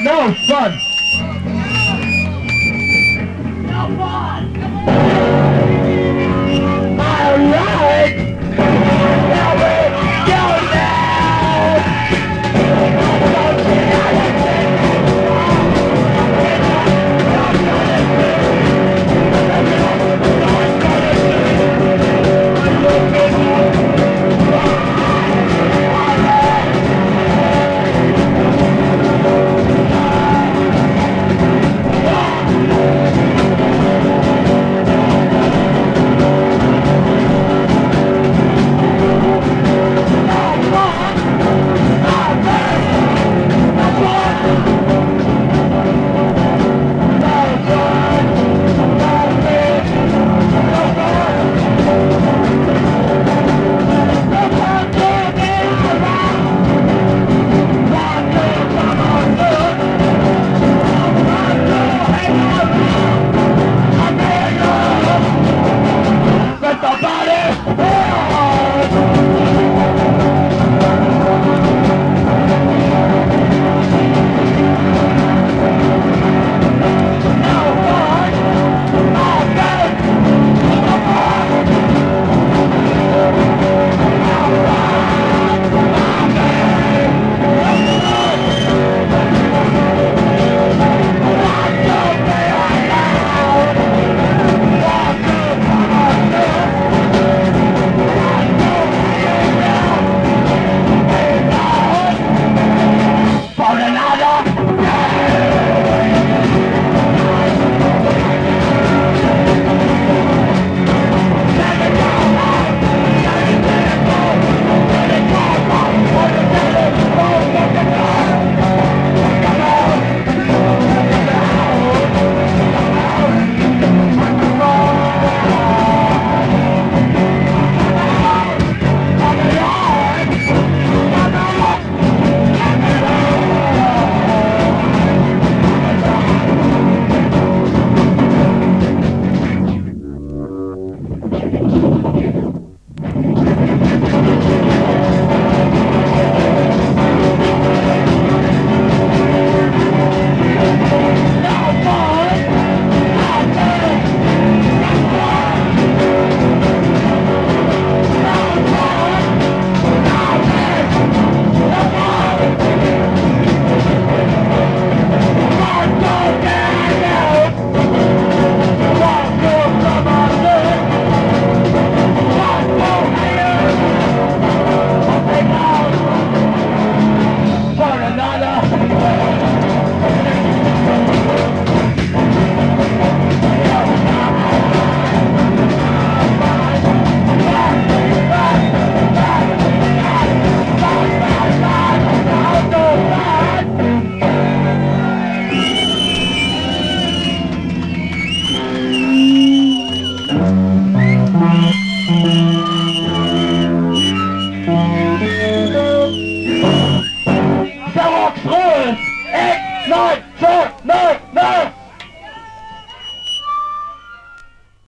No fun. Excellent! Excellent! No! No!